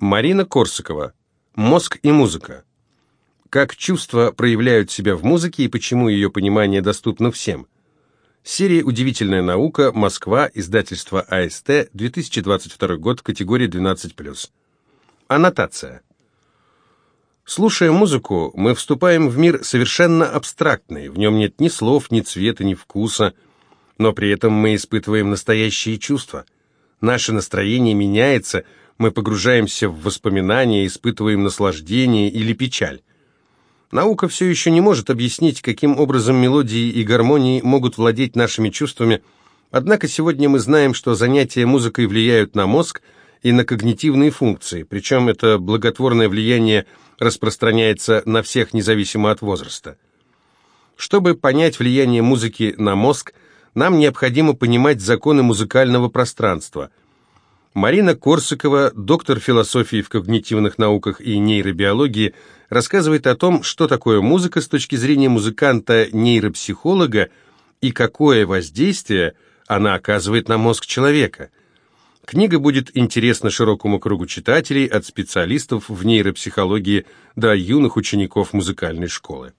Марина Корсакова. Мозг и музыка. Как чувства проявляют себя в музыке и почему ее понимание доступно всем. Серия «Удивительная наука. Москва. Издательство АСТ. 2022 год. Категория 12+. Аннотация. Слушая музыку, мы вступаем в мир совершенно абстрактный, в нем нет ни слов, ни цвета, ни вкуса, но при этом мы испытываем настоящие чувства. Наше настроение меняется – мы погружаемся в воспоминания, испытываем наслаждение или печаль. Наука все еще не может объяснить, каким образом мелодии и гармонии могут владеть нашими чувствами, однако сегодня мы знаем, что занятия музыкой влияют на мозг и на когнитивные функции, причем это благотворное влияние распространяется на всех независимо от возраста. Чтобы понять влияние музыки на мозг, нам необходимо понимать законы музыкального пространства – Марина Корсакова, доктор философии в когнитивных науках и нейробиологии, рассказывает о том, что такое музыка с точки зрения музыканта-нейропсихолога и какое воздействие она оказывает на мозг человека. Книга будет интересна широкому кругу читателей, от специалистов в нейропсихологии до юных учеников музыкальной школы.